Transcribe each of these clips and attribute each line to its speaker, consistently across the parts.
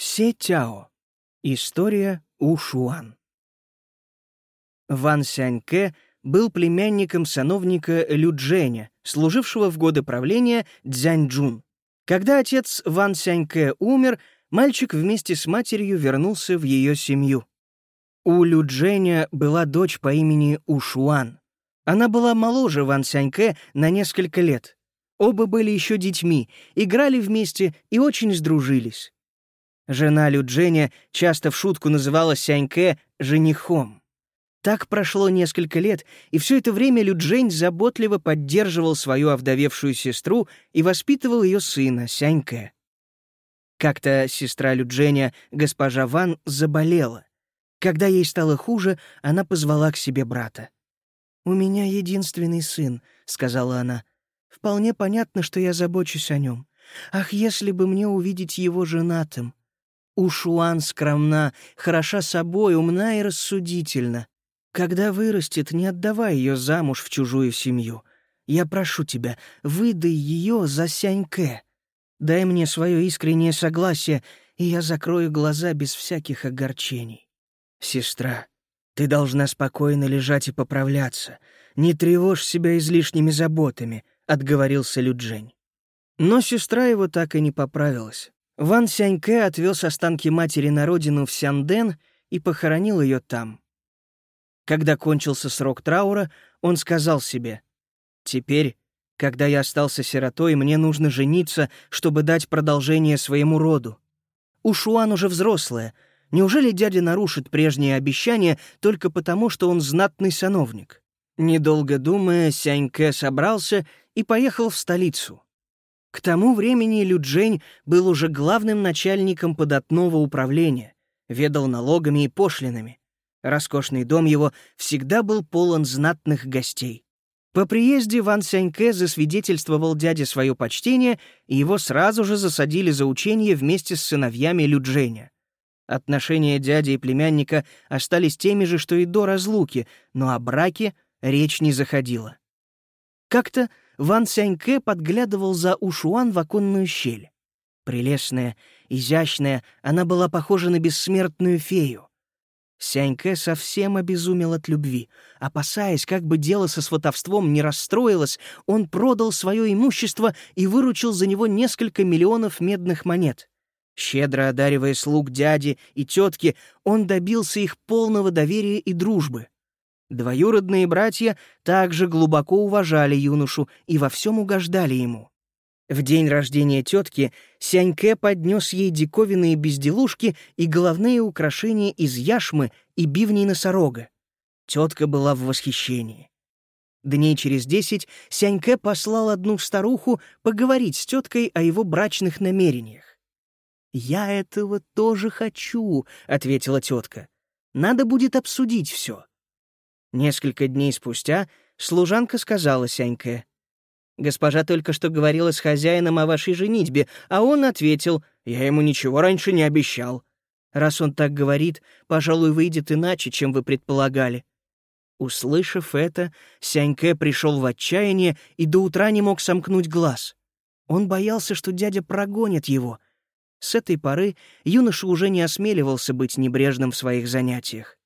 Speaker 1: Се Тяо. История Ушуан. Ван Сяньке был племянником сановника Людженя, служившего в годы правления Дзяньчжун. Когда отец Ван Сяньке умер, мальчик вместе с матерью вернулся в ее семью. У Людженя была дочь по имени Ушуан. Она была моложе Ван Сяньке на несколько лет. Оба были еще детьми, играли вместе и очень сдружились. Жена Людженя часто в шутку называла Сяньке «женихом». Так прошло несколько лет, и все это время Люджень заботливо поддерживал свою овдовевшую сестру и воспитывал ее сына, Сяньке. Как-то сестра Людженя, госпожа Ван, заболела. Когда ей стало хуже, она позвала к себе брата. «У меня единственный сын», — сказала она. «Вполне понятно, что я забочусь о нем. Ах, если бы мне увидеть его женатым! Ушуан скромна, хороша собой, умна и рассудительна. Когда вырастет, не отдавай ее замуж в чужую семью. Я прошу тебя, выдай ее за Сяньке. Дай мне свое искреннее согласие, и я закрою глаза без всяких огорчений. Сестра, ты должна спокойно лежать и поправляться. Не тревожь себя излишними заботами», — отговорился Люджень. Но сестра его так и не поправилась. Ван Сяньке отвез останки матери на родину в Сянден и похоронил ее там. Когда кончился срок траура, он сказал себе, «Теперь, когда я остался сиротой, мне нужно жениться, чтобы дать продолжение своему роду. У Шуан уже взрослая. Неужели дядя нарушит прежние обещания только потому, что он знатный сановник?» Недолго думая, Сяньке собрался и поехал в столицу. К тому времени Люджень был уже главным начальником податного управления, ведал налогами и пошлинами. Роскошный дом его всегда был полон знатных гостей. По приезде Ван Сяньке засвидетельствовал дяде свое почтение, и его сразу же засадили за учение вместе с сыновьями Людженя. Отношения дяди и племянника остались теми же, что и до разлуки, но о браке речь не заходила. Как-то Ван Сяньке подглядывал за Ушуан в оконную щель. Прелестная, изящная, она была похожа на бессмертную фею. Сяньке совсем обезумел от любви. Опасаясь, как бы дело со сватовством не расстроилось, он продал свое имущество и выручил за него несколько миллионов медных монет. Щедро одаривая слуг дяди и тетки, он добился их полного доверия и дружбы. Двоюродные братья также глубоко уважали юношу и во всем угождали ему. В день рождения тетки Сяньке поднес ей диковинные безделушки и головные украшения из яшмы и бивней носорога. Тетка была в восхищении. Дней через десять Сяньке послал одну старуху поговорить с теткой о его брачных намерениях. «Я этого тоже хочу», — ответила тетка. «Надо будет обсудить все. Несколько дней спустя служанка сказала Сяньке. «Госпожа только что говорила с хозяином о вашей женитьбе, а он ответил, я ему ничего раньше не обещал. Раз он так говорит, пожалуй, выйдет иначе, чем вы предполагали». Услышав это, Сяньке пришел в отчаяние и до утра не мог сомкнуть глаз. Он боялся, что дядя прогонит его. С этой поры юноша уже не осмеливался быть небрежным в своих занятиях.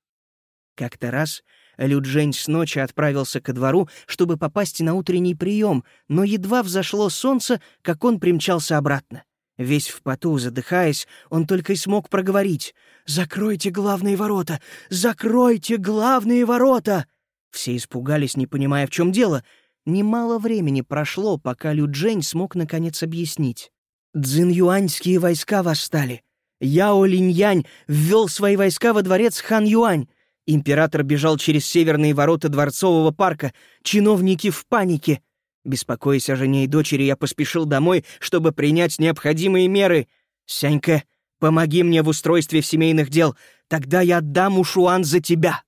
Speaker 1: Как-то раз Люджень с ночи отправился ко двору, чтобы попасть на утренний прием, но едва взошло солнце, как он примчался обратно. Весь в поту, задыхаясь, он только и смог проговорить «Закройте главные ворота! Закройте главные ворота!» Все испугались, не понимая, в чем дело. Немало времени прошло, пока Люджень смог наконец объяснить. Цзиньюаньские войска восстали. Яо Линьянь ввел свои войска во дворец Хан Юань. Император бежал через северные ворота Дворцового парка. Чиновники в панике. Беспокоясь о жене и дочери, я поспешил домой, чтобы принять необходимые меры. «Сянька, помоги мне в устройстве семейных дел, тогда я отдам Ушуан за тебя».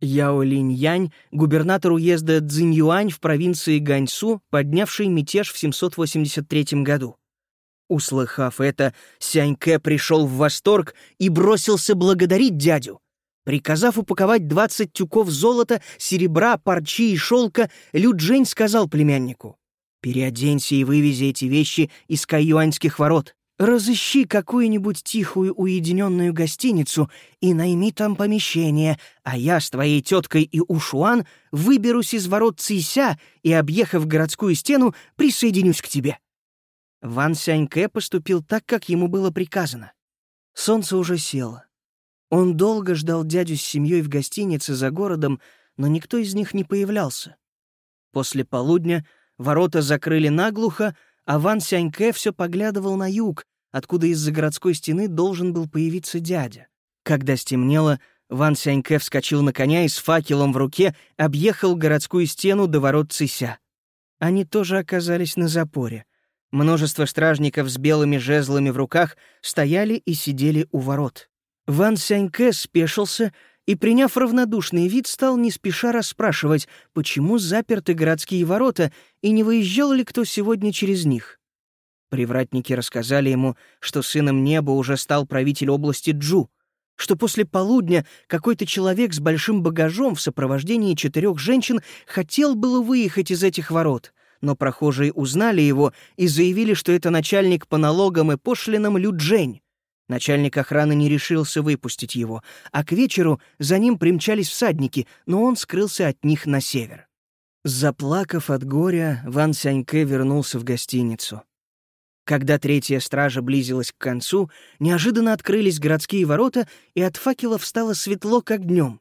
Speaker 1: Яо Линь-Янь, губернатор уезда Цзиньюань в провинции Ганьсу, поднявший мятеж в 783 году. Услыхав это, Сяньке пришел в восторг и бросился благодарить дядю. Приказав упаковать двадцать тюков золота, серебра, парчи и шелка, Лю Джень сказал племяннику, «Переоденься и вывези эти вещи из каюаньских ворот. Разыщи какую-нибудь тихую уединенную гостиницу и найми там помещение, а я с твоей теткой и Ушуан выберусь из ворот Цися и, объехав городскую стену, присоединюсь к тебе». Ван Сяньке поступил так, как ему было приказано. Солнце уже село. Он долго ждал дядю с семьей в гостинице за городом, но никто из них не появлялся. После полудня ворота закрыли наглухо, а Ван Сяньке все поглядывал на юг, откуда из-за городской стены должен был появиться дядя. Когда стемнело, Ван Сяньке вскочил на коня и с факелом в руке объехал городскую стену до ворот Цися. Они тоже оказались на запоре. Множество стражников с белыми жезлами в руках стояли и сидели у ворот. Ван Сяньке спешился и, приняв равнодушный вид, стал не спеша расспрашивать, почему заперты городские ворота и не выезжал ли кто сегодня через них. Привратники рассказали ему, что сыном неба уже стал правитель области Джу, что после полудня какой-то человек с большим багажом в сопровождении четырех женщин хотел было выехать из этих ворот, но прохожие узнали его и заявили, что это начальник по налогам и пошлинам Люджень, Начальник охраны не решился выпустить его, а к вечеру за ним примчались всадники, но он скрылся от них на север. Заплакав от горя, Ван Сяньке вернулся в гостиницу. Когда третья стража близилась к концу, неожиданно открылись городские ворота, и от факелов стало светло, как днем.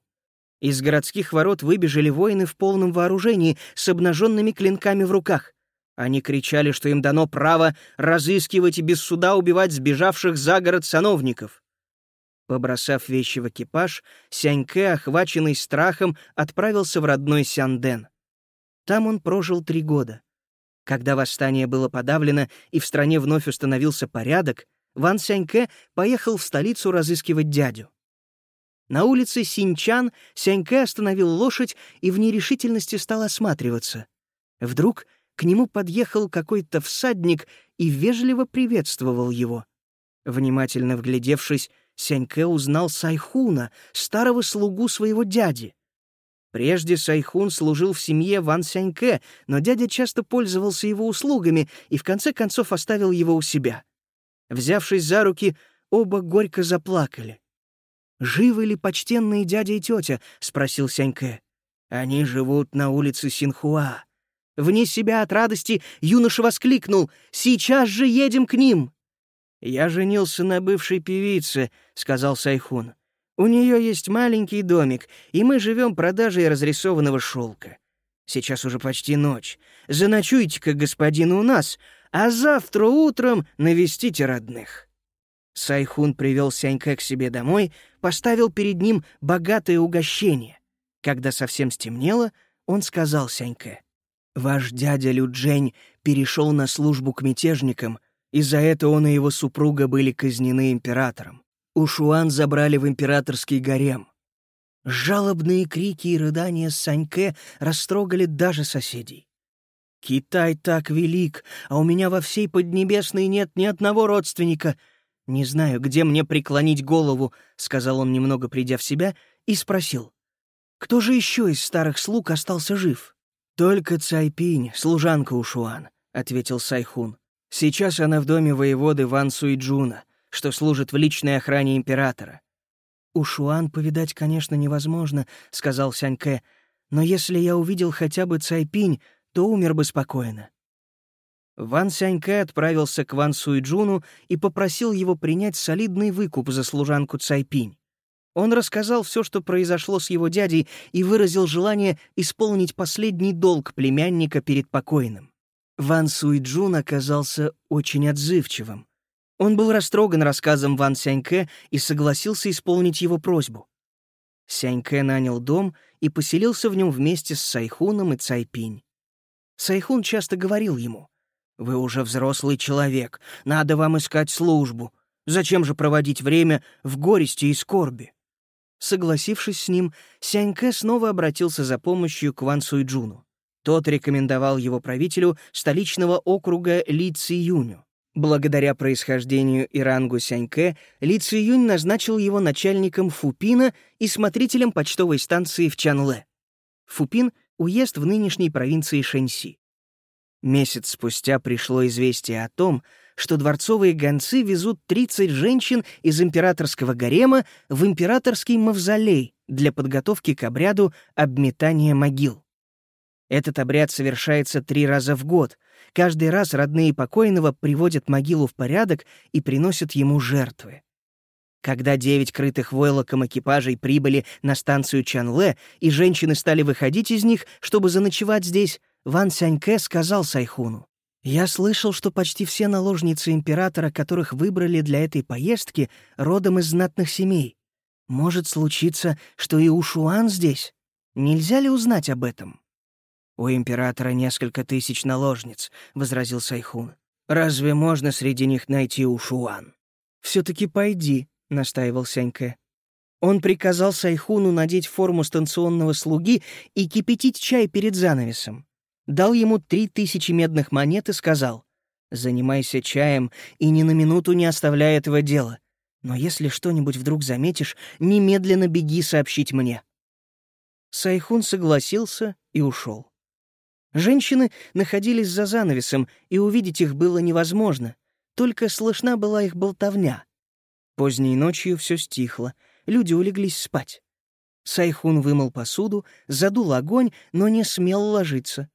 Speaker 1: Из городских ворот выбежали воины в полном вооружении с обнаженными клинками в руках. Они кричали, что им дано право разыскивать и без суда убивать сбежавших за город сановников. Побросав вещи в экипаж, Сяньке, охваченный страхом, отправился в родной Сянден. Там он прожил три года. Когда восстание было подавлено и в стране вновь установился порядок, Ван Сяньке поехал в столицу разыскивать дядю. На улице Синчан Сяньке остановил лошадь и в нерешительности стал осматриваться. Вдруг к нему подъехал какой-то всадник и вежливо приветствовал его. Внимательно вглядевшись, Сяньке узнал Сайхуна, старого слугу своего дяди. Прежде Сайхун служил в семье Ван Сяньке, но дядя часто пользовался его услугами и в конце концов оставил его у себя. Взявшись за руки, оба горько заплакали. «Живы ли почтенные дядя и тетя?» — спросил Сяньке. «Они живут на улице Синхуа. Вне себя от радости юноша воскликнул «Сейчас же едем к ним!» «Я женился на бывшей певице», — сказал Сайхун. «У нее есть маленький домик, и мы живем продажей разрисованного шелка. Сейчас уже почти ночь. Заночуйте-ка, господин, у нас, а завтра утром навестите родных». Сайхун привел Сянька к себе домой, поставил перед ним богатое угощение. Когда совсем стемнело, он сказал Сяньке, Ваш дядя Люджень перешел на службу к мятежникам, и за это он и его супруга были казнены императором. Ушуан забрали в императорский гарем. Жалобные крики и рыдания Саньке растрогали даже соседей. «Китай так велик, а у меня во всей Поднебесной нет ни одного родственника. Не знаю, где мне преклонить голову», — сказал он, немного придя в себя, и спросил. «Кто же еще из старых слуг остался жив?» «Только Цайпинь, служанка Ушуан», — ответил Сайхун. «Сейчас она в доме воеводы Ван Суиджуна, что служит в личной охране императора». «Ушуан повидать, конечно, невозможно», — сказал Сяньке, «но если я увидел хотя бы Цайпинь, то умер бы спокойно». Ван Сяньке отправился к Ван Суиджуну и попросил его принять солидный выкуп за служанку Цайпинь. Он рассказал все, что произошло с его дядей, и выразил желание исполнить последний долг племянника перед покойным. Ван Суиджун оказался очень отзывчивым. Он был растроган рассказом Ван Сяньке и согласился исполнить его просьбу. Сяньке нанял дом и поселился в нем вместе с Сайхуном и Цайпинь. Сайхун часто говорил ему, «Вы уже взрослый человек, надо вам искать службу. Зачем же проводить время в горести и скорби?» Согласившись с ним, Сяньке снова обратился за помощью к Ван Суйджуну. Тот рекомендовал его правителю столичного округа Ли Циюню. Благодаря происхождению и рангу Сяньке, Ли Циюнь назначил его начальником Фупина и смотрителем почтовой станции в Чанле. Фупин — уезд в нынешней провинции Шэньси. Месяц спустя пришло известие о том, что дворцовые гонцы везут 30 женщин из императорского гарема в императорский мавзолей для подготовки к обряду обметания могил. Этот обряд совершается три раза в год. Каждый раз родные покойного приводят могилу в порядок и приносят ему жертвы. Когда девять крытых войлоком экипажей прибыли на станцию Чанле, и женщины стали выходить из них, чтобы заночевать здесь, Ван Сяньке сказал Сайхуну. «Я слышал, что почти все наложницы императора, которых выбрали для этой поездки, родом из знатных семей. Может случиться, что и Ушуан здесь? Нельзя ли узнать об этом?» «У императора несколько тысяч наложниц», — возразил Сайхун. «Разве можно среди них найти Ушуан?» «Все-таки пойди», — настаивал Сяньке. Он приказал Сайхуну надеть форму станционного слуги и кипятить чай перед занавесом. Дал ему три тысячи медных монет и сказал, «Занимайся чаем и ни на минуту не оставляй этого дела. Но если что-нибудь вдруг заметишь, немедленно беги сообщить мне». Сайхун согласился и ушел. Женщины находились за занавесом, и увидеть их было невозможно, только слышна была их болтовня. Поздней ночью все стихло, люди улеглись спать. Сайхун вымыл посуду, задул огонь, но не смел ложиться.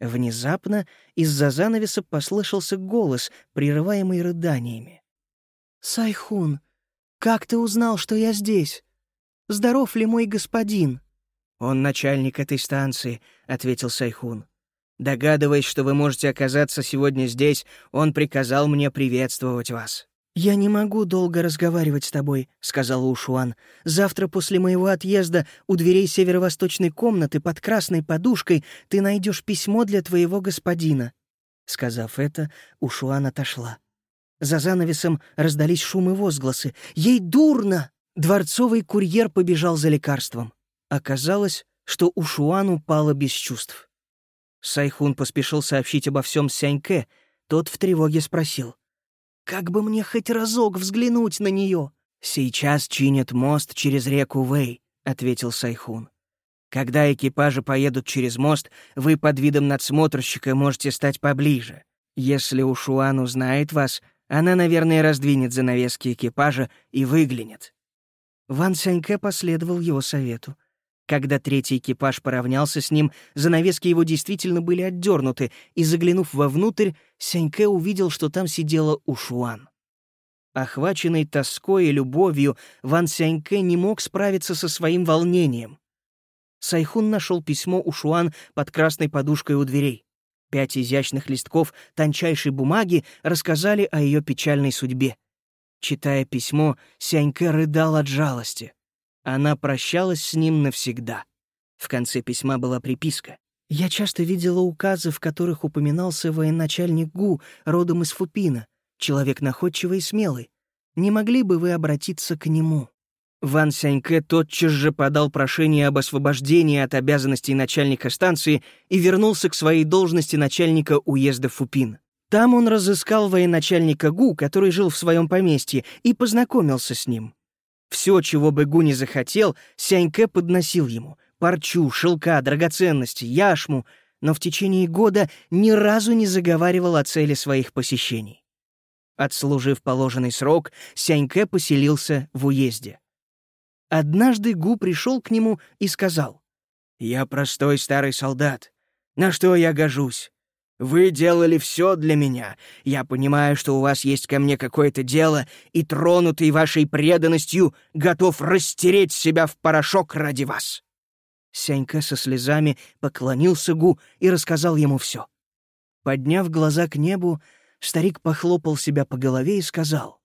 Speaker 1: Внезапно из-за занавеса послышался голос, прерываемый рыданиями. «Сайхун, как ты узнал, что я здесь? Здоров ли мой господин?» «Он начальник этой станции», — ответил Сайхун. Догадываясь, что вы можете оказаться сегодня здесь, он приказал мне приветствовать вас». «Я не могу долго разговаривать с тобой», — сказала Ушуан. «Завтра после моего отъезда у дверей северо-восточной комнаты под красной подушкой ты найдешь письмо для твоего господина». Сказав это, Ушуан отошла. За занавесом раздались шумы возгласы. «Ей дурно!» Дворцовый курьер побежал за лекарством. Оказалось, что Ушуан упала без чувств. Сайхун поспешил сообщить обо всем Сяньке. Тот в тревоге спросил. «Как бы мне хоть разок взглянуть на нее?» «Сейчас чинят мост через реку Вэй», — ответил Сайхун. «Когда экипажи поедут через мост, вы под видом надсмотрщика можете стать поближе. Если Ушуан узнает вас, она, наверное, раздвинет занавески экипажа и выглянет». Ван Сяньке последовал его совету. Когда третий экипаж поравнялся с ним, занавески его действительно были отдернуты, и, заглянув вовнутрь, Сяньке увидел, что там сидела Ушуан. Охваченный тоской и любовью, Ван Сяньке не мог справиться со своим волнением. Сайхун нашел письмо Ушуан под красной подушкой у дверей. Пять изящных листков тончайшей бумаги рассказали о ее печальной судьбе. Читая письмо, Сяньке рыдал от жалости. Она прощалась с ним навсегда. В конце письма была приписка. «Я часто видела указы, в которых упоминался военачальник Гу, родом из Фупина, человек находчивый и смелый. Не могли бы вы обратиться к нему?» Ван Сяньке тотчас же подал прошение об освобождении от обязанностей начальника станции и вернулся к своей должности начальника уезда Фупин. Там он разыскал военачальника Гу, который жил в своем поместье, и познакомился с ним. Все, чего бы Гу не захотел, Сяньке подносил ему. Парчу, шелка, драгоценности, яшму, но в течение года ни разу не заговаривал о цели своих посещений. Отслужив положенный срок, Сяньке поселился в уезде. Однажды Гу пришел к нему и сказал, «Я простой старый солдат. На что я гожусь? Вы делали все для меня. Я понимаю, что у вас есть ко мне какое-то дело, и, тронутый вашей преданностью, готов растереть себя в порошок ради вас». Сянька со слезами поклонился Гу и рассказал ему все. Подняв глаза к небу, старик похлопал себя по голове и сказал,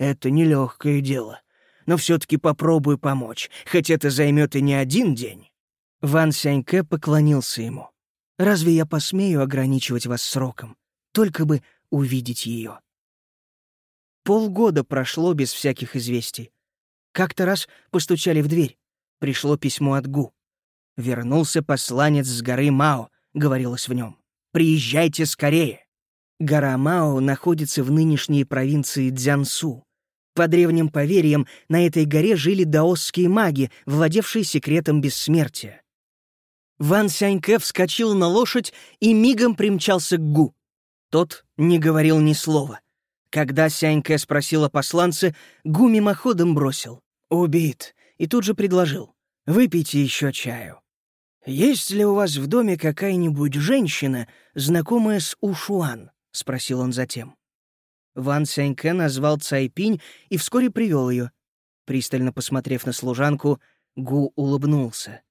Speaker 1: «Это нелегкое дело, но все-таки попробую помочь, хоть это займет и не один день». Ван Сяньке поклонился ему. Разве я посмею ограничивать вас сроком? Только бы увидеть ее. Полгода прошло без всяких известий. Как-то раз постучали в дверь. Пришло письмо от Гу. «Вернулся посланец с горы Мао», — говорилось в нем. «Приезжайте скорее». Гора Мао находится в нынешней провинции Дзянсу. По древним поверьям, на этой горе жили даосские маги, владевшие секретом бессмертия. Ван Сяньке вскочил на лошадь и мигом примчался к Гу. Тот не говорил ни слова. Когда Сяньке спросил о посланце, Гу мимоходом бросил. «Убит», и тут же предложил. «Выпейте еще чаю». «Есть ли у вас в доме какая-нибудь женщина, знакомая с Ушуан?» — спросил он затем. Ван Сяньке назвал Цайпинь и вскоре привел ее. Пристально посмотрев на служанку, Гу улыбнулся.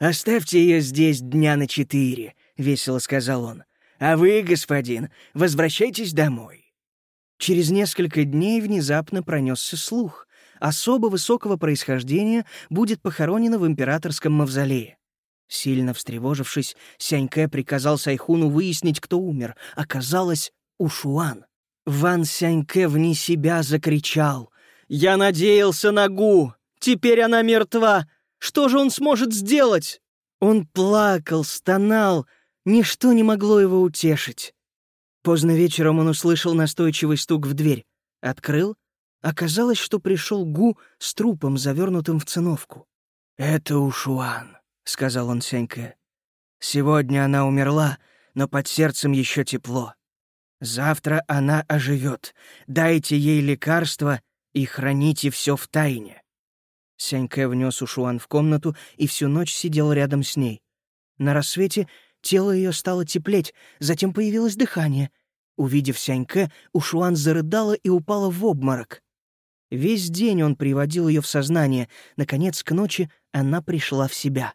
Speaker 1: «Оставьте ее здесь дня на четыре», — весело сказал он. «А вы, господин, возвращайтесь домой». Через несколько дней внезапно пронесся слух. Особо высокого происхождения будет похоронено в императорском мавзолее. Сильно встревожившись, Сяньке приказал Сайхуну выяснить, кто умер. Оказалось, Ушуан. Ван Сяньке вне себя закричал. «Я надеялся на Гу! Теперь она мертва! Что же он сможет сделать?» Он плакал, стонал, ничто не могло его утешить. Поздно вечером он услышал настойчивый стук в дверь. Открыл. Оказалось, что пришел Гу с трупом, завернутым в циновку. «Это Ушуан», — сказал он Сяньке. «Сегодня она умерла, но под сердцем еще тепло. Завтра она оживет. Дайте ей лекарство и храните все в тайне». Сяньке внес Ушуан в комнату и всю ночь сидел рядом с ней. На рассвете тело ее стало теплеть, затем появилось дыхание. Увидев Сяньке, Ушуан зарыдала и упала в обморок. Весь день он приводил ее в сознание. Наконец, к ночи она пришла в себя.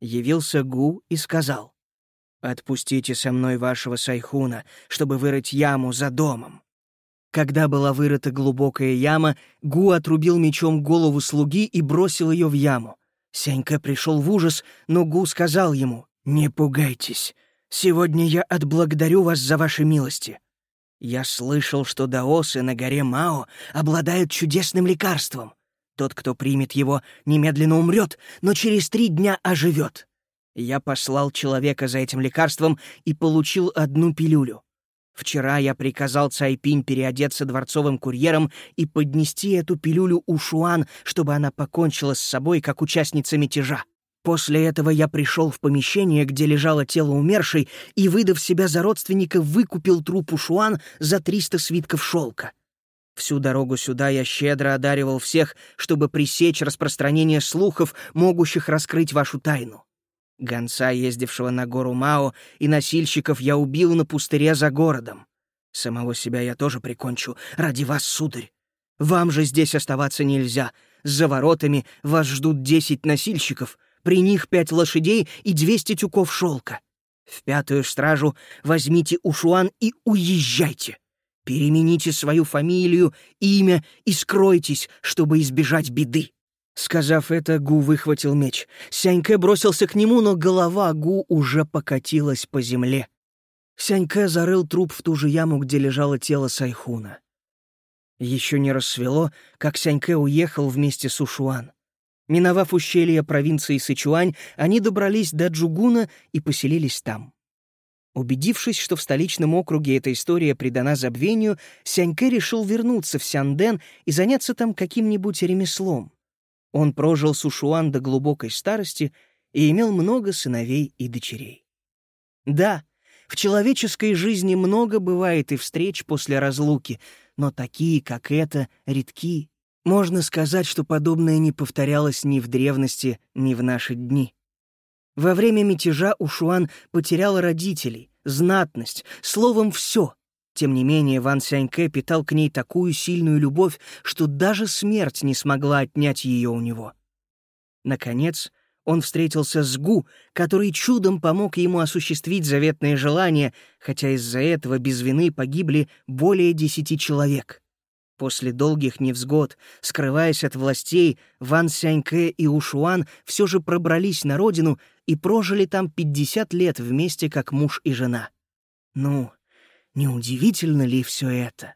Speaker 1: Явился Гу и сказал, «Отпустите со мной вашего Сайхуна, чтобы вырыть яму за домом». Когда была вырыта глубокая яма, Гу отрубил мечом голову слуги и бросил ее в яму. Сенька пришел в ужас, но Гу сказал ему, «Не пугайтесь. Сегодня я отблагодарю вас за ваши милости. Я слышал, что даосы на горе Мао обладают чудесным лекарством. Тот, кто примет его, немедленно умрет, но через три дня оживет. Я послал человека за этим лекарством и получил одну пилюлю. Вчера я приказал Цайпинь переодеться дворцовым курьером и поднести эту пилюлю у Шуан, чтобы она покончила с собой, как участница мятежа. После этого я пришел в помещение, где лежало тело умершей, и, выдав себя за родственника, выкупил труп Шуан за 300 свитков шелка. Всю дорогу сюда я щедро одаривал всех, чтобы пресечь распространение слухов, могущих раскрыть вашу тайну. Гонца, ездившего на гору Мао, и носильщиков я убил на пустыре за городом. Самого себя я тоже прикончу, ради вас, сударь. Вам же здесь оставаться нельзя. За воротами вас ждут десять носильщиков, при них пять лошадей и двести тюков шелка. В пятую стражу возьмите Ушуан и уезжайте. Перемените свою фамилию, имя и скройтесь, чтобы избежать беды». Сказав это, Гу выхватил меч. Сяньке бросился к нему, но голова Гу уже покатилась по земле. Сяньке зарыл труп в ту же яму, где лежало тело Сайхуна. Еще не рассвело, как Сяньке уехал вместе с Ушуан. Миновав ущелье провинции Сычуань, они добрались до Джугуна и поселились там. Убедившись, что в столичном округе эта история предана забвению, Сяньке решил вернуться в Сянден и заняться там каким-нибудь ремеслом. Он прожил с Ушуан до глубокой старости и имел много сыновей и дочерей. Да, в человеческой жизни много бывает и встреч после разлуки, но такие, как эта, редки. Можно сказать, что подобное не повторялось ни в древности, ни в наши дни. Во время мятежа Ушуан потерял родителей, знатность, словом, все. Тем не менее, Ван Сяньке питал к ней такую сильную любовь, что даже смерть не смогла отнять ее у него. Наконец, он встретился с Гу, который чудом помог ему осуществить заветное желание, хотя из-за этого без вины погибли более десяти человек. После долгих невзгод, скрываясь от властей, Ван Сяньке и Ушуан все же пробрались на родину и прожили там 50 лет вместе как муж и жена. Ну, неудивительно ли все это?